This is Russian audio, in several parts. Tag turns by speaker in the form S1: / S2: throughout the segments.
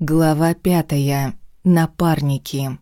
S1: Глава пятая. Напарники.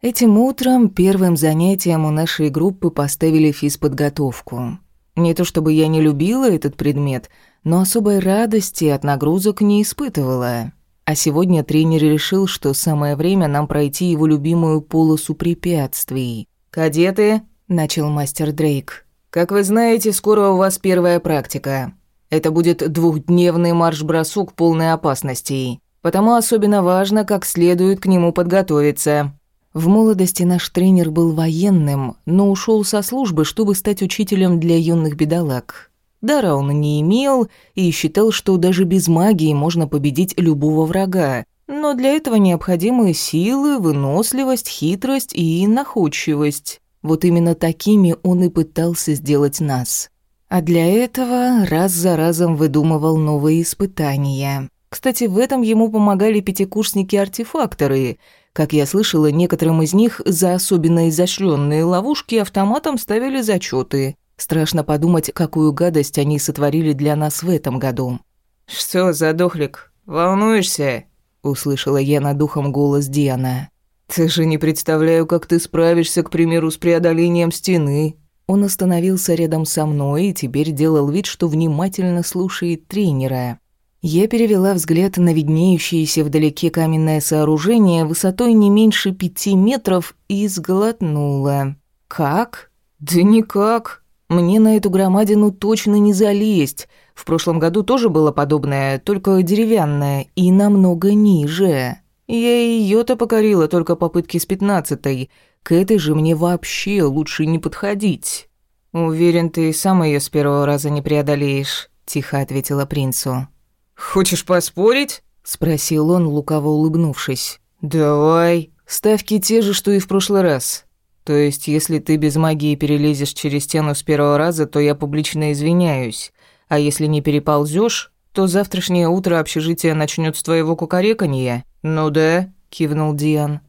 S1: Этим утром первым занятием у нашей группы поставили физподготовку. Не то чтобы я не любила этот предмет, но особой радости от нагрузок не испытывала. А сегодня тренер решил, что самое время нам пройти его любимую полосу препятствий. «Кадеты», — начал мастер Дрейк, — «как вы знаете, скоро у вас первая практика. Это будет двухдневный марш-бросок полной опасностей. Потому особенно важно, как следует к нему подготовиться. В молодости наш тренер был военным, но ушел со службы, чтобы стать учителем для юных бедолаг. Дара он не имел и считал, что даже без магии можно победить любого врага. Но для этого необходимы силы, выносливость, хитрость и находчивость. Вот именно такими он и пытался сделать нас. А для этого раз за разом выдумывал новые испытания. Кстати, в этом ему помогали пятикурсники-артефакторы. Как я слышала, некоторым из них за особенно изощренные ловушки автоматом ставили зачеты. Страшно подумать, какую гадость они сотворили для нас в этом году.
S2: «Что, задохлик, волнуешься?» — услышала я над духом голос Диана. «Ты же не представляю, как ты справишься, к примеру, с преодолением стены».
S1: Он остановился рядом со мной и теперь делал вид, что внимательно слушает тренера. Я перевела взгляд на виднеющееся вдалеке каменное сооружение высотой не меньше пяти метров и сглотнула. «Как?» «Да никак. Мне на эту громадину точно не залезть. В прошлом году тоже было подобное, только деревянное и намного ниже. Я ее то покорила только попытки с пятнадцатой. К этой же мне вообще лучше не подходить».
S2: «Уверен, ты сам ее с первого раза не преодолеешь», — тихо ответила принцу.
S3: «Хочешь поспорить?»
S1: — спросил он, лукаво улыбнувшись.
S2: «Давай. Ставки те же, что и в прошлый раз. То есть, если ты без магии перелезешь через стену с первого раза, то я публично извиняюсь. А если не переползёшь, то завтрашнее утро общежитие начнёт с твоего кукареканья».
S3: «Ну да», —
S2: кивнул Диан.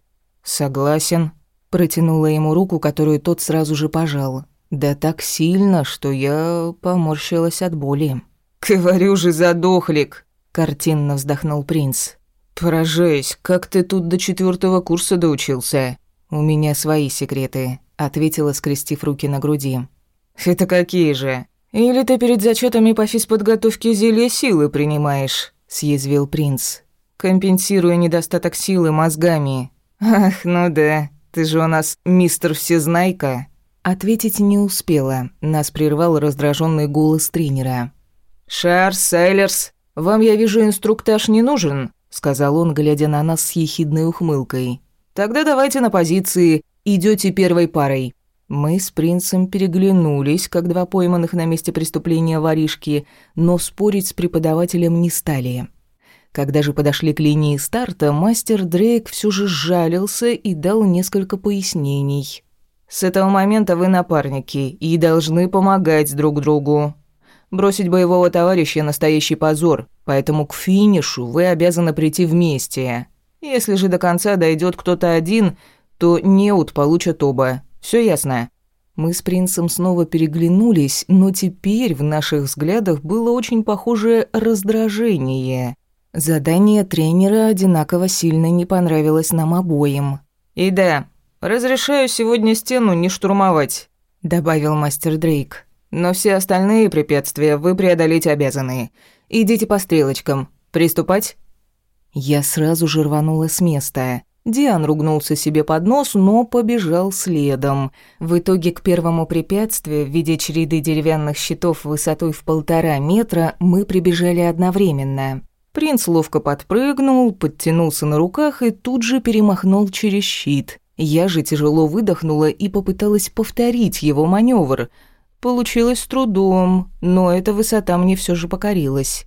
S1: «Согласен». Протянула ему руку, которую тот сразу же пожал. Да так сильно, что я поморщилась от боли.
S3: «Говорю же, задохлик!»
S1: — картинно вздохнул принц.
S3: «Поражаюсь, как ты тут до четвертого курса доучился?»
S1: «У меня свои секреты», — ответила, скрестив руки на груди.
S3: «Это какие же? Или ты перед зачетами по физподготовке зелья силы принимаешь?»
S1: — съязвил принц.
S3: «Компенсируя недостаток силы мозгами». «Ах, ну да, ты же у нас мистер Всезнайка».
S1: Ответить не успела, нас прервал раздраженный голос тренера.
S3: «Шарс, Сайлерс, вам, я вижу, инструктаж не нужен», — сказал он, глядя на нас с ехидной ухмылкой. «Тогда давайте на позиции, идете первой парой».
S1: Мы с принцем переглянулись, как два пойманных на месте преступления воришки, но спорить с преподавателем не стали. Когда же подошли к линии старта, мастер Дрейк все же сжалился и дал несколько пояснений.
S2: «С этого момента вы напарники и должны помогать друг другу. Бросить боевого товарища – настоящий позор, поэтому к финишу вы обязаны прийти вместе. Если же до конца дойдет кто-то один, то неуд получат оба. Все ясно?»
S1: Мы с принцем снова переглянулись, но теперь в наших взглядах было очень похожее раздражение. Задание тренера одинаково сильно не понравилось нам обоим.
S3: «И да, разрешаю сегодня стену не штурмовать», – добавил мастер Дрейк. Но все остальные препятствия вы преодолеть обязаны. Идите по стрелочкам. Приступать?»
S1: Я сразу же рванула с места. Диан ругнулся себе под нос, но побежал следом. В итоге к первому препятствию в виде череды деревянных щитов высотой в полтора метра мы прибежали одновременно. Принц ловко подпрыгнул, подтянулся на руках и тут же перемахнул через щит. Я же тяжело выдохнула и попыталась повторить его маневр – Получилось с трудом, но эта высота мне все же покорилась.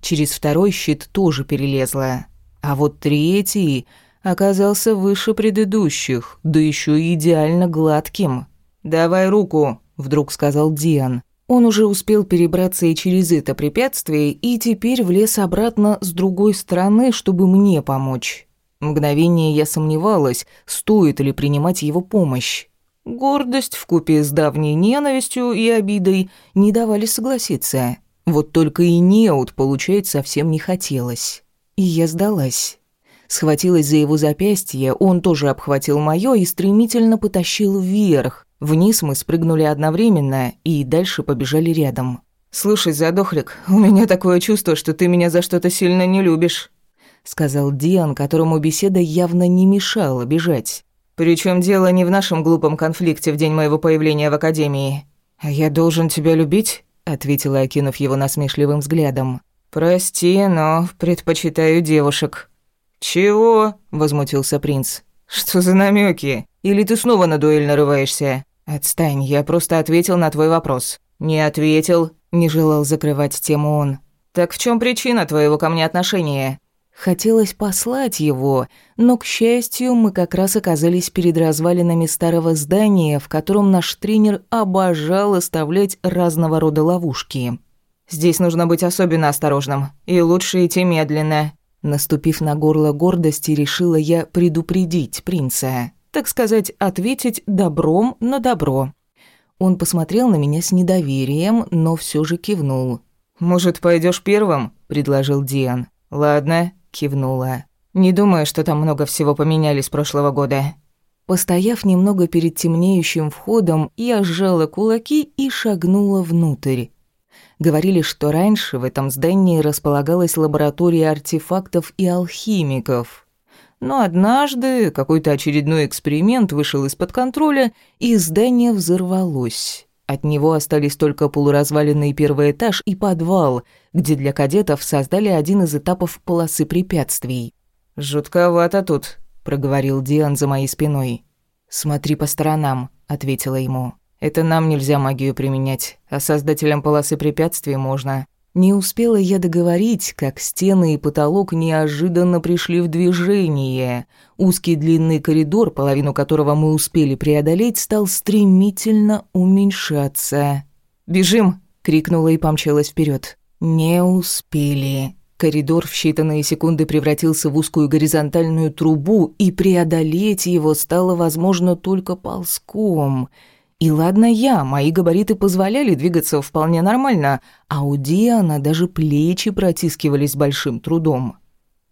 S1: Через второй щит тоже перелезла. А вот третий оказался выше предыдущих, да еще и идеально гладким.
S3: «Давай руку», — вдруг сказал Диан.
S1: Он уже успел перебраться и через это препятствие, и теперь влез обратно с другой стороны, чтобы мне помочь. Мгновение я сомневалась, стоит ли принимать его помощь. Гордость вкупе с давней ненавистью и обидой не давали согласиться. Вот только и неуд получать совсем не хотелось. и я сдалась. Схватилась за его запястье, он тоже обхватил моё и стремительно потащил вверх. Вниз мы спрыгнули одновременно и дальше побежали рядом.
S3: «Слушай, задохлик, у меня такое чувство, что ты меня за что-то сильно не любишь»,
S1: сказал Диан, которому беседа явно не мешала бежать.
S3: Причем дело не в нашем глупом конфликте в день моего появления в академии.
S2: А я должен тебя любить?»
S1: ответила, окинув его насмешливым взглядом.
S3: «Прости, но предпочитаю девушек».
S2: «Чего?» – возмутился принц.
S3: «Что за намеки? Или ты снова на дуэль нарываешься?»
S2: «Отстань, я просто ответил на твой вопрос».
S3: «Не ответил», –
S1: не желал закрывать тему он.
S3: «Так в чем причина твоего ко мне отношения?»
S1: Хотелось послать его, но, к счастью, мы как раз оказались перед развалинами старого здания, в котором наш тренер обожал оставлять разного рода ловушки.
S3: «Здесь нужно быть особенно осторожным, и лучше идти медленно»,
S1: Наступив на горло гордости, решила я предупредить принца. Так сказать, ответить добром на добро. Он посмотрел на меня с недоверием, но все же кивнул.
S3: «Может, пойдешь первым?» – предложил Диан. «Ладно», – кивнула. «Не думаю, что там много всего поменяли с прошлого года».
S1: Постояв немного перед темнеющим входом, я сжала кулаки и шагнула внутрь. Говорили, что раньше в этом здании располагалась лаборатория артефактов и алхимиков. Но однажды какой-то очередной эксперимент вышел из-под контроля, и здание взорвалось. От него остались только полуразваленный первый этаж и подвал, где для кадетов создали один из этапов полосы препятствий.
S3: «Жутковато тут», — проговорил Диан за моей спиной.
S1: «Смотри по сторонам», — ответила ему.
S3: Это нам нельзя магию применять, а создателям полосы препятствий можно.
S1: Не успела я договорить, как стены и потолок неожиданно пришли в движение. Узкий длинный коридор, половину которого мы успели преодолеть, стал стремительно уменьшаться.
S3: «Бежим!»
S1: — крикнула и помчалась вперед. Не успели. Коридор в считанные секунды превратился в узкую горизонтальную трубу, и преодолеть его стало возможно только ползком — и ладно я, мои габариты позволяли двигаться вполне нормально, а у Диана даже плечи протискивались большим трудом.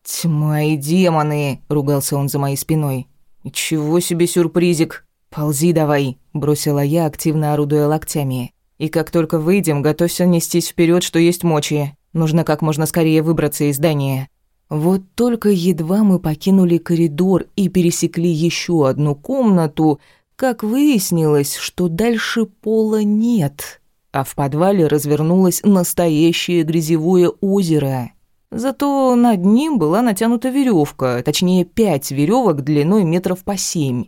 S3: «Тьма и демоны!» — ругался он за моей спиной. «Чего себе сюрпризик! Ползи давай!» — бросила я, активно орудуя локтями. «И как только выйдем, готовься нестись вперед, что есть мочи. Нужно как можно скорее выбраться из здания».
S1: Вот только едва мы покинули коридор и пересекли еще одну комнату, как выяснилось, что дальше пола нет, а в подвале развернулось настоящее грязевое озеро. Зато над ним была натянута веревка, точнее пять веревок длиной метров по семь.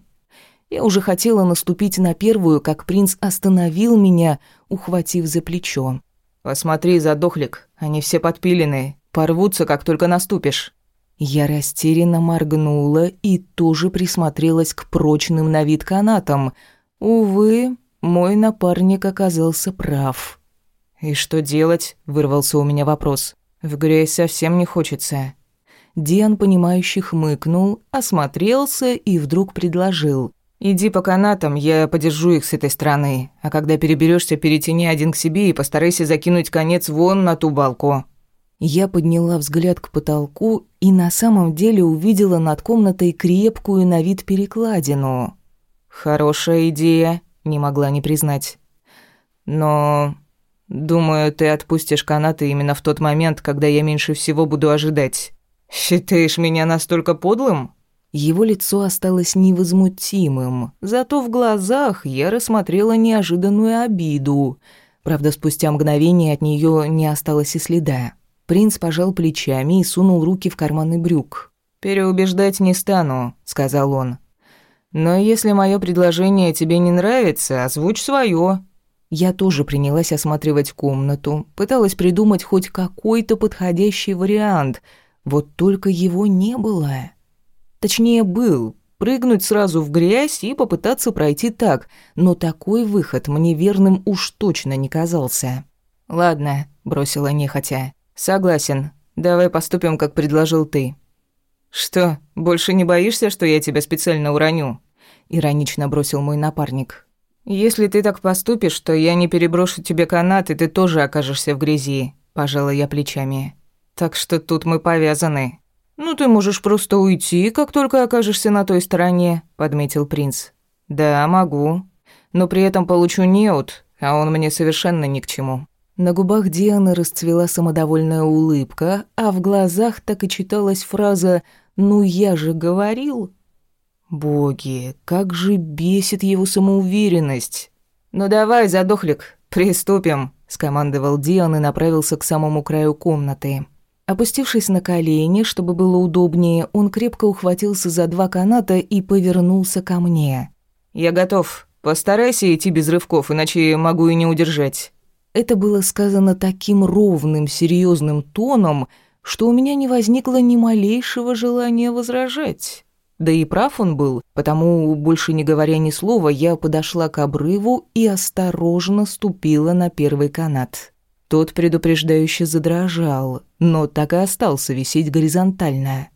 S1: Я уже хотела наступить на первую, как принц остановил меня, ухватив за плечо.
S3: «Посмотри, задохлик, они все подпилены, порвутся, как только наступишь».
S1: Я растерянно моргнула и тоже присмотрелась к прочным на вид канатам. Увы, мой напарник оказался прав.
S3: «И что делать?» – вырвался у меня вопрос. «В грязь совсем не хочется».
S1: Диан, понимающий, хмыкнул, осмотрелся и вдруг предложил.
S3: «Иди по канатам, я подержу их с этой стороны, а когда переберешься, перетяни один к себе и постарайся закинуть конец вон на ту балку».
S1: Я подняла взгляд к потолку и на самом деле увидела над комнатой крепкую на вид перекладину.
S3: «Хорошая идея», — не могла не признать. «Но... думаю, ты отпустишь канаты именно в тот момент, когда я меньше всего буду ожидать. Считаешь меня настолько подлым?»
S1: Его лицо осталось невозмутимым, зато в глазах я рассмотрела неожиданную обиду. Правда, спустя мгновение от нее не осталось и следа. Принц пожал плечами и сунул руки в карманы брюк.
S3: «Переубеждать не стану», — сказал он. «Но если мое предложение тебе не нравится, озвучь свое.
S1: Я тоже принялась осматривать комнату, пыталась придумать хоть какой-то подходящий вариант, вот только его не было. Точнее, был. Прыгнуть сразу в грязь и попытаться пройти так, но такой выход мне верным уж точно не казался.
S3: «Ладно», — бросила нехотя. «Согласен. Давай поступим, как предложил ты». «Что, больше не боишься, что я тебя специально уроню?» Иронично бросил мой напарник. «Если ты так поступишь, то я не переброшу тебе канат, и ты тоже окажешься в грязи», – пожала я плечами. «Так что тут мы повязаны». «Ну, ты можешь просто уйти, как только окажешься на той стороне», — подметил принц. «Да, могу. Но при этом получу неуд, а он мне совершенно ни к чему».
S1: На губах Дианы расцвела самодовольная улыбка, а в глазах так и читалась фраза «Ну я же говорил». Боги, как же бесит его самоуверенность.
S3: «Ну давай, задохлик, приступим», — скомандовал Диан и направился к самому краю комнаты.
S1: Опустившись на колени, чтобы было удобнее, он крепко ухватился за два каната и повернулся ко мне.
S3: «Я готов. Постарайся идти без рывков, иначе могу и не удержать».
S1: Это было сказано таким ровным, серьезным тоном, что у меня не возникло ни малейшего желания возражать. Да и прав он был, потому, больше не говоря ни слова, я подошла к обрыву и осторожно ступила на первый канат. Тот предупреждающе задрожал, но так и остался висеть горизонтально.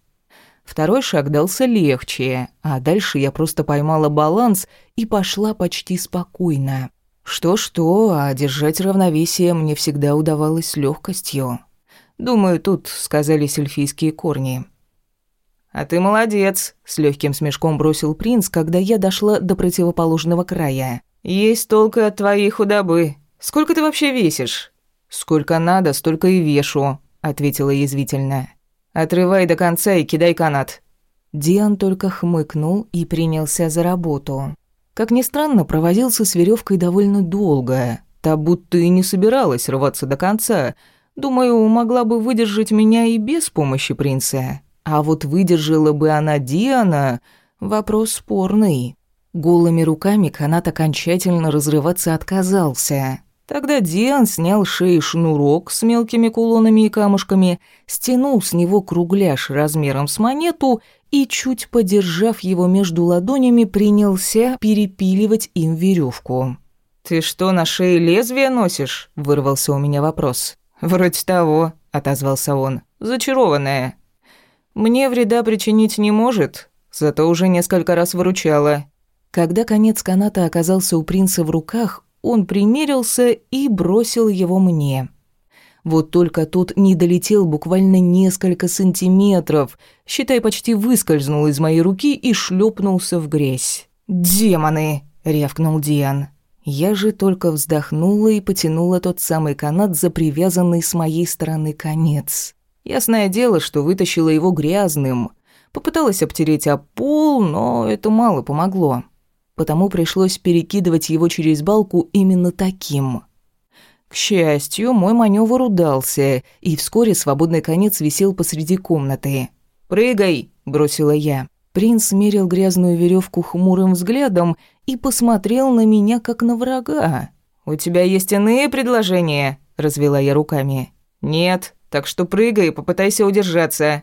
S1: Второй шаг дался легче, а дальше я просто поймала баланс и пошла почти спокойно. Что-что, а держать равновесие мне всегда удавалось с легкостью. Думаю, тут сказались эльфийские корни.
S3: «А ты молодец», — с легким смешком бросил принц, когда я дошла до противоположного края. «Есть толк от твоей худобы. Сколько ты вообще весишь?» «Сколько надо, столько и вешу», — ответила язвительно. «Отрывай до конца и кидай канат».
S1: Диан только хмыкнул и принялся за работу. Как ни странно, провозился с веревкой довольно долго. Та будто и не собиралась рваться до конца. Думаю, могла бы выдержать меня и без помощи принца. А вот выдержала бы она Диана – вопрос спорный. Голыми руками канат окончательно разрываться отказался. Тогда Диан снял шеи шнурок с мелкими кулонами и камушками, стянул с него кругляш размером с монету и, чуть подержав его между ладонями, принялся перепиливать им веревку.
S3: «Ты что, на шее лезвие носишь?» – вырвался у меня вопрос. «Вроде того», – отозвался он. «Зачарованная». Мне вреда причинить не может, зато уже несколько раз выручала.
S1: Когда конец каната оказался у принца в руках, он примерился и бросил его мне. Вот только тот не долетел буквально несколько сантиметров, считай, почти выскользнул из моей руки и шлепнулся в грязь.
S3: «Демоны!» — рявкнул Диан.
S1: Я же только вздохнула и потянула тот самый канат за привязанный с моей стороны конец. Ясное дело, что вытащила его грязным. Попыталась обтереть об пол, но это мало помогло. Потому пришлось перекидывать его через балку именно таким. К счастью, мой маневр удался, и вскоре свободный конец висел посреди комнаты.
S3: «Прыгай!» – бросила я.
S1: Принц мерил грязную веревку хмурым взглядом и посмотрел на меня, как на врага.
S3: «У тебя есть иные предложения?» – развела я руками. «Нет», так что прыгай и попытайся удержаться.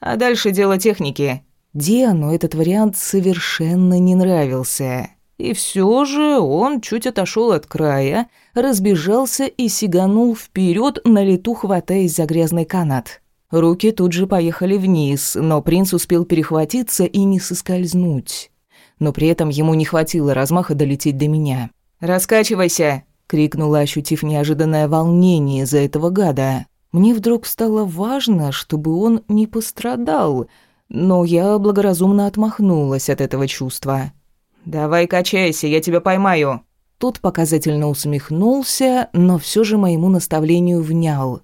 S3: А дальше дело техники».
S1: Диану этот вариант совершенно не нравился. И все же он чуть отошел от края, разбежался и сиганул вперед на лету, хватаясь за грязный канат. Руки тут же поехали вниз, но принц успел перехватиться и не соскользнуть. Но при этом ему не хватило размаха долететь до меня.
S3: «Раскачивайся!» — крикнула, ощутив неожиданное волнение из-за этого гада.
S1: Мне вдруг стало важно, чтобы он не пострадал, но я благоразумно отмахнулась от этого чувства.
S3: «Давай качайся, я тебя поймаю».
S1: Тот показательно усмехнулся, но все же моему наставлению внял.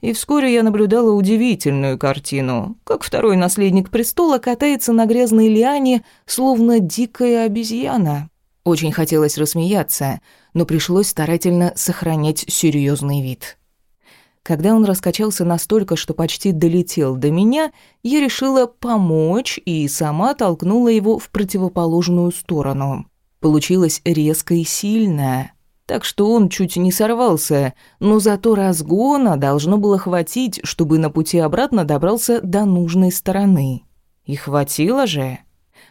S1: И вскоре я наблюдала удивительную картину, как второй наследник престола катается на грязной лиане, словно дикая обезьяна. Очень хотелось рассмеяться, но пришлось старательно сохранять серьезный вид. Когда он раскачался настолько, что почти долетел до меня, я решила помочь и сама толкнула его в противоположную сторону. Получилось резко и сильно, так что он чуть не сорвался, но зато разгона должно было хватить, чтобы на пути обратно добрался до нужной стороны. И хватило же.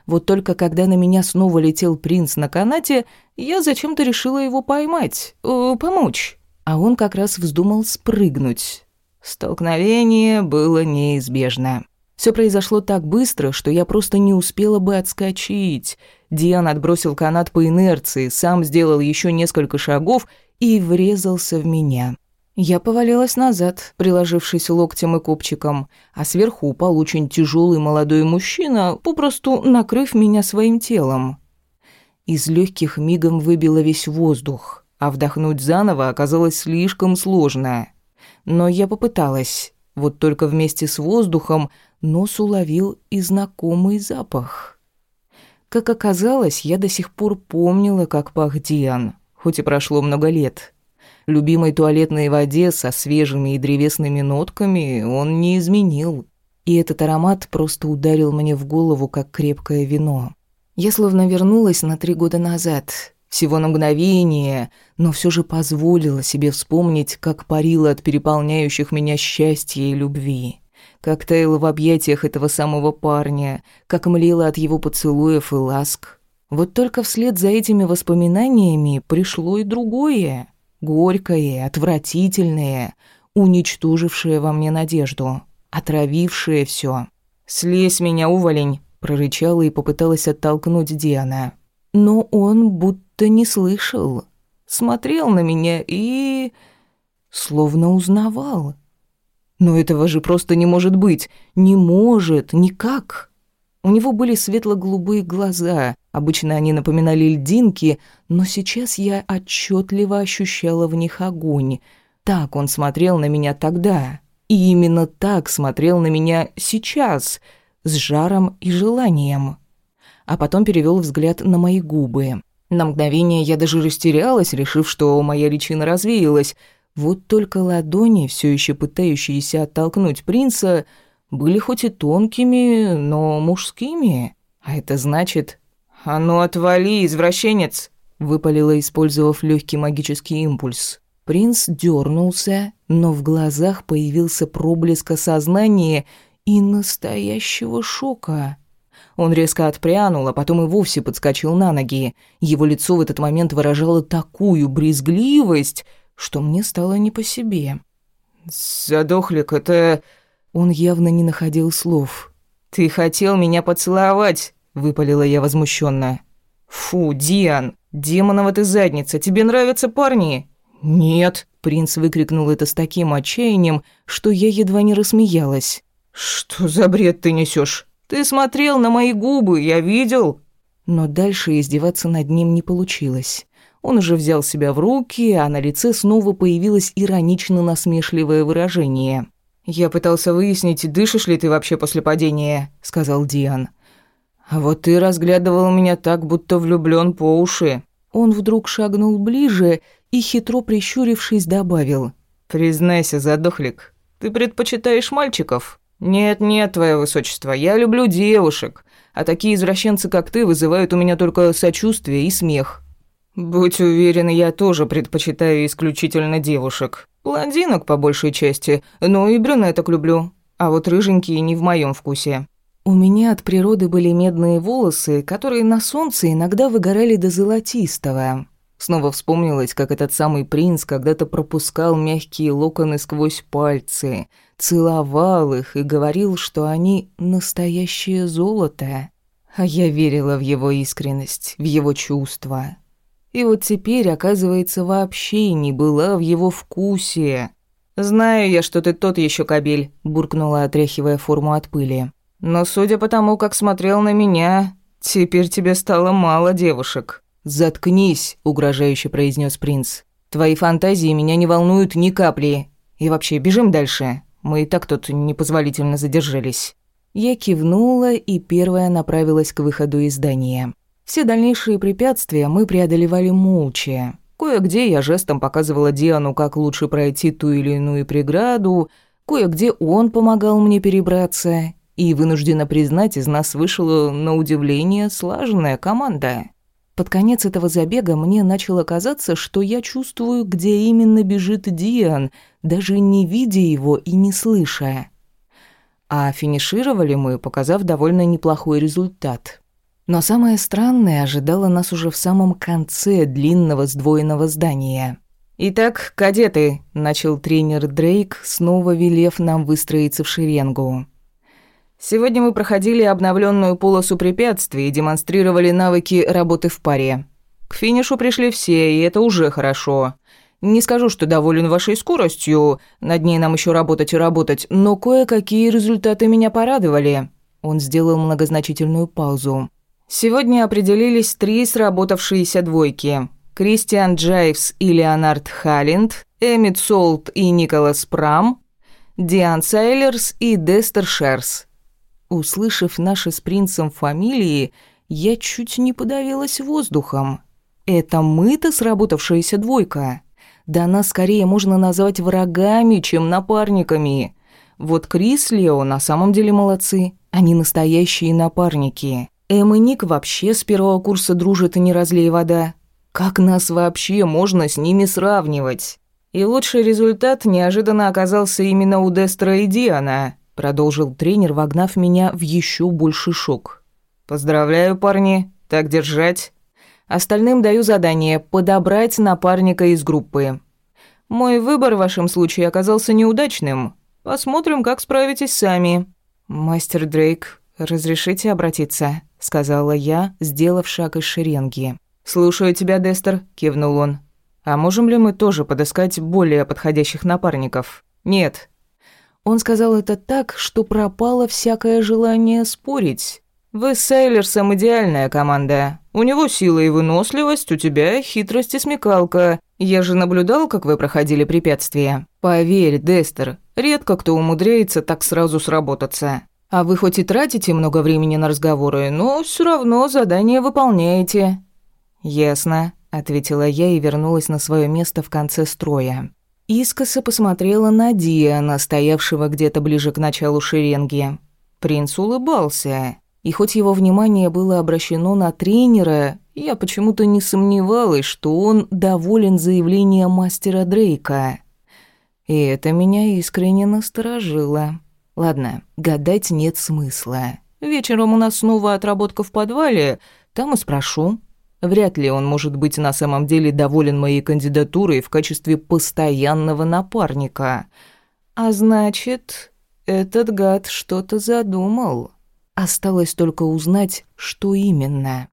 S1: Вот только когда на меня снова летел принц на канате, я зачем-то решила его поймать, э, помочь а он как раз вздумал спрыгнуть. Столкновение было неизбежно. Все произошло так быстро, что я просто не успела бы отскочить. Диан отбросил канат по инерции, сам сделал еще несколько шагов и врезался в меня. Я повалилась назад, приложившись локтем и копчиком, а сверху упал очень тяжелый молодой мужчина, попросту накрыв меня своим телом. Из легких мигом выбило весь воздух, а вдохнуть заново оказалось слишком сложно. Но я попыталась. Вот только вместе с воздухом нос уловил и знакомый запах. Как оказалось, я до сих пор помнила, как пах Диан, хоть и прошло много лет. Любимой туалетной воде со свежими и древесными нотками он не изменил. И этот аромат просто ударил мне в голову, как крепкое вино. Я словно вернулась на три года назад, всего на мгновение, но все же позволила себе вспомнить, как парила от переполняющих меня счастья и любви как таяла в объятиях этого самого парня, как млела от его поцелуев и ласк. Вот только вслед за этими воспоминаниями пришло и другое, горькое, отвратительное, уничтожившее во мне надежду, отравившее все. «Слезь меня, уволень!» – прорычала и попыталась оттолкнуть Диана. Но он будто не слышал, смотрел на меня и... словно узнавал. Но этого же просто не может быть. Не может, никак. У него были светло-голубые глаза. Обычно они напоминали льдинки, но сейчас я отчетливо ощущала в них огонь. Так он смотрел на меня тогда. И именно так смотрел на меня сейчас, с жаром и желанием. А потом перевел взгляд на мои губы. На мгновение я даже растерялась, решив, что моя личина развеялась — вот только ладони, все еще пытающиеся оттолкнуть принца, были хоть и тонкими, но мужскими. А это значит... «А ну отвали, извращенец!» выпалила, использовав легкий магический импульс. Принц дернулся, но в глазах появился проблеск осознания и настоящего шока. Он резко отпрянул, а потом и вовсе подскочил на ноги. Его лицо в этот момент выражало такую брезгливость, что мне стало не по себе. «Задохлик, это...» Он явно не находил слов. «Ты хотел меня поцеловать!» — выпалила я возмущенно. «Фу, Диан, демонова ты задница, тебе нравятся парни?» «Нет!» — принц выкрикнул это с таким отчаянием, что я едва не рассмеялась. «Что за бред ты несешь? Ты смотрел на мои губы, я видел!» Но дальше издеваться над ним не получилось. Он уже взял себя в руки, а на лице снова появилось иронично-насмешливое выражение. «Я пытался выяснить, дышишь ли ты вообще после падения», — сказал Диан. «А вот ты разглядывал меня так, будто влюблён по уши». Он вдруг шагнул ближе и, хитро прищурившись, добавил. «Признайся, задохлик, ты предпочитаешь мальчиков?» «Нет-нет, твое высочество, я люблю девушек, а такие извращенцы, как ты, вызывают у меня только сочувствие и смех». «Будь уверен, я тоже предпочитаю исключительно девушек. Блондинок по большей части, но и брюнеток люблю. А вот рыженькие не в моем вкусе». У меня от природы были медные волосы, которые на солнце иногда выгорали до золотистого. Снова вспомнилось, как этот самый принц когда-то пропускал мягкие локоны сквозь пальцы, целовал их и говорил, что они настоящее золото. А я верила в его искренность, в его чувства. И вот теперь, оказывается, вообще не была в его вкусе. «Знаю я, что ты тот еще кобель», – буркнула, отряхивая форму от пыли. «Но судя по тому, как смотрел на меня, теперь тебе стало мало девушек». «Заткнись», – угрожающе произнес принц. «Твои фантазии меня не волнуют ни капли. И вообще, бежим дальше. Мы и так тут непозволительно задержались». Я кивнула и первая направилась к выходу из здания. Все дальнейшие препятствия мы преодолевали молча. Кое-где я жестом показывала Диану, как лучше пройти ту или иную преграду, кое-где он помогал мне перебраться, и, вынуждена признать, из нас вышла, на удивление, слаженная команда. Под конец этого забега мне начало казаться, что я чувствую, где именно бежит Диан, даже не видя его и не слыша. А финишировали мы, показав довольно неплохой результат. Но самое странное ожидало нас уже в самом конце длинного сдвоенного здания. «Итак, кадеты», — начал тренер Дрейк, снова велев нам выстроиться в шеренгу. «Сегодня мы проходили обновленную полосу препятствий и демонстрировали навыки работы в паре. К финишу пришли все, и это уже хорошо.
S3: Не скажу, что доволен вашей скоростью, над ней нам еще работать и работать, но кое-какие результаты меня порадовали». Он сделал многозначительную паузу. «Сегодня определились три сработавшиеся двойки. Кристиан Джайвс и Леонард Халлинд, Эммит Солт и Николас Прам, Диан Сайлерс и Дестер Шерс. Услышав наши с принцем фамилии, я чуть не подавилась воздухом. Это мы-то сработавшаяся двойка. Да нас скорее можно назвать врагами, чем напарниками. Вот Крис, Лео на самом деле молодцы. Они настоящие напарники. Эм и Ник вообще с первого курса дружат и не разлей вода. Как нас вообще можно с ними сравнивать? И лучший результат неожиданно оказался именно у Дестра и Диана, продолжил тренер, вогнав меня в еще больший шок. Поздравляю, парни, так держать. Остальным даю задание подобрать напарника из группы. Мой выбор в вашем случае оказался неудачным. Посмотрим, как справитесь сами. Мастер Дрейк, разрешите обратиться, сказала я, сделав шаг из шеренги. «Слушаю тебя, Дестер», — кивнул он. «А можем ли мы тоже подыскать более подходящих напарников?» «Нет». Он сказал это так, что пропало всякое желание спорить. «Вы с Сейлерсом идеальная команда. У него сила и выносливость, у тебя хитрость и смекалка. Я же наблюдал, как вы проходили препятствия. Поверь, Дестер, редко кто умудряется так сразу сработаться. А вы хоть и тратите много времени на разговоры, но все равно задание выполняете. «Ясно», — ответила я и вернулась на свое место в конце строя. Искоса посмотрела на Диана, стоявшего где-то ближе к началу шеренги. Принц улыбался, и хоть его внимание было обращено на тренера, я почему-то не сомневалась, что он доволен заявлением мастера Дрейка. И это меня искренне насторожило. Ладно, гадать нет смысла. Вечером у нас снова отработка в подвале, там и спрошу. Вряд ли он может быть на самом деле доволен моей кандидатурой в качестве постоянного напарника. А значит, этот гад что-то задумал. Осталось только узнать, что именно.